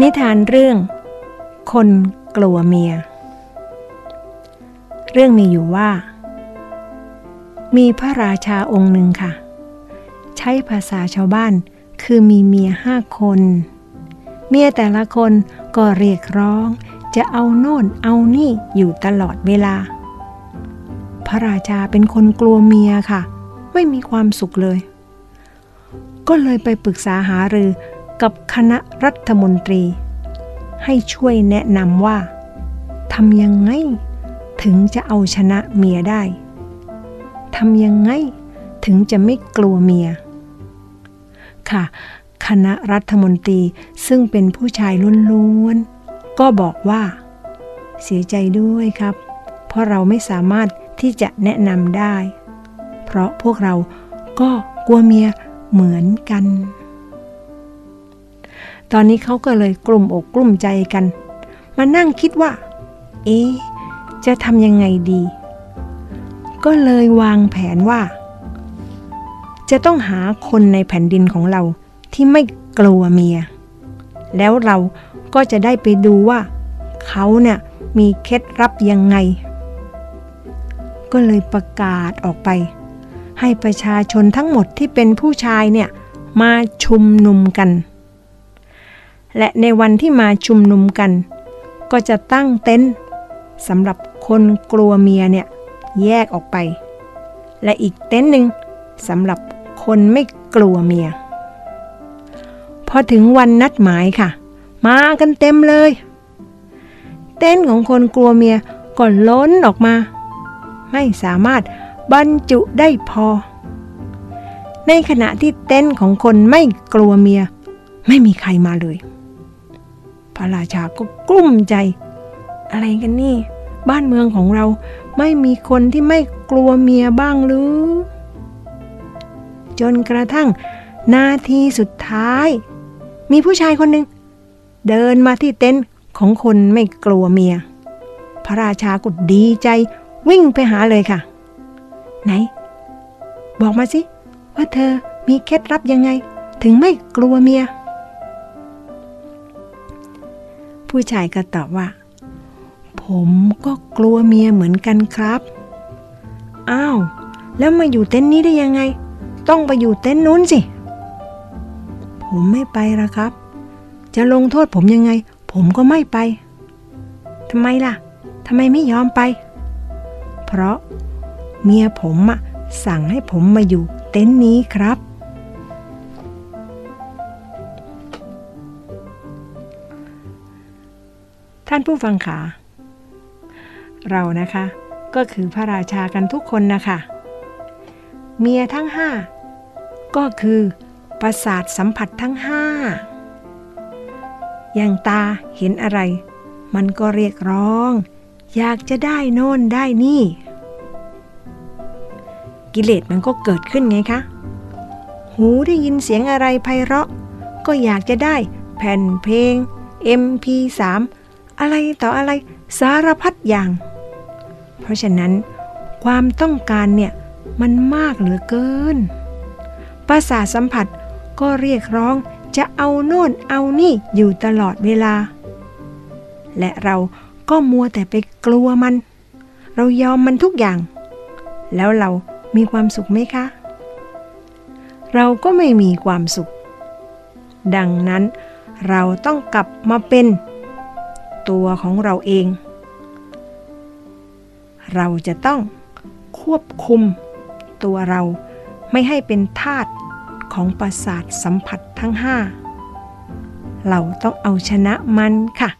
นิทานเรื่อง คนกลัวเมีย เรื่องมีอยู่ว่า มีพระราชาองค์หนึ่งค่ะ ใช้ภาษาชาวบ้านคือมีเมียห้าคน เมียแต่ละคนก็เรียกร้อง จะเอาโน่นเอานี่อยู่ตลอดเวลา พระราชาเป็นคนกลัวเมียค่ะ ไม่มีความสุขเลย ก็เลยไปปรึกษาหารือ กับคณะรัฐมนตรี ให้ช่วยแนะนำว่าทำยังไงถึงจะเอาชนะเมียได้ ทำยังไงถึงจะไม่กลัวเมีย ค่ะ คณะรัฐมนตรีซึ่งเป็นผู้ชายล้วนๆ ก็บอกว่า เสียใจด้วยครับ เพราะเราไม่สามารถที่จะแนะนำได้ เพราะพวกเราก็กลัวเมียเหมือนกัน ตอนนี้เขาก็เลยกลุ่มอกกลุ่มใจกัน มานั่งคิดว่า เอ๊จะทำยังไงดี ก็เลยวางแผนว่า จะต้องหาคนในแผ่นดินของเราที่ไม่กลัวเมีย แล้วเราก็จะได้ไปดูว่า เขาเนี่ยมีเคล็ดลับยังไง ก็เลยประกาศออกไป ให้ประชาชนทั้งหมดที่เป็นผู้ชายเนี่ยมาชุมนุมกัน และในวันที่มาชุมนุมกัน ก็จะตั้งเต็นท์สำหรับคนกลัวเมียเนี่ยแยกออกไป และอีกเต็นท์หนึ่งสำหรับคนไม่กลัวเมีย พอถึงวันนัดหมายค่ะ มากันเต็มเลย เต็นท์ของคนกลัวเมียก็ล้นออกมา ไม่สามารถบรรจุได้พอ ในขณะที่เต็นท์ของคนไม่กลัวเมีย ไม่มีใครมาเลย ระราชาก็กลุ้มใจ อะไรกันนี่ บ้านเมืองของเราไม่มีคนที่ไม่กลัวเมียบ้างหรือ จนกระทั่งนาทีสุดท้าย มีผู้ชายคนหนึ่งเดินมาที่เต็นท์ของคนไม่กลัวเมีย พระราชาก็ดีใจวิ่งไปหาเลยค่ะ ไหน บอกมาสิ ว่าเธอมีเคล็ดลับยังไง ถึงไม่กลัวเมีย ผู้ชายก็ตอบว่า ผมก็กลัวเมียเหมือนกันครับ อ้าว แล้วมาอยู่เต็นท์นี้ได้ยังไง ต้องไปอยู่เต็นท์นู้นสิ ผมไม่ไปละครับ จะลงโทษผมยังไง ผมก็ไม่ไปทำไมล่ะทำไมไม่ยอมไป เพราะเมียผมอะสั่งให้ผมมาอยู่เต็นท์นี้ครับ ท่านผู้ฟังขาเรานะคะก็คือพระราชากันทุกคนนะคะ เมียทั้งห้าก็คือประสาทสัมผัสทั้งห้าอย่างตาเห็นอะไร มันก็เรียกร้อง อยากจะได้โน่นได้นี่ กิเลสมันก็เกิดขึ้นไงคะ หูได้ยินเสียงอะไรไพเราะ ก็อยากจะได้แผ่นเพลง MP3 อะไรต่ออะไรสารพัดอย่าง เพราะฉะนั้น ความต้องการเนี่ยมันมากเหลือเกิน ประสาทสัมผัสก็เรียกร้องจะเอาโน่นเอานี่อยู่ตลอดเวลา และเราก็มัวแต่ไปกลัวมัน เรายอมมันทุกอย่าง แล้วเรามีความสุขไหมคะ เราก็ไม่มีความสุข ดังนั้นเราต้องกลับมาเป็น ตัวของเราเอง เราจะต้องควบคุมตัวเราไม่ให้เป็นทาสของประสาทสัมผัสทั้งห้าเราต้องเอาชนะมันค่ะ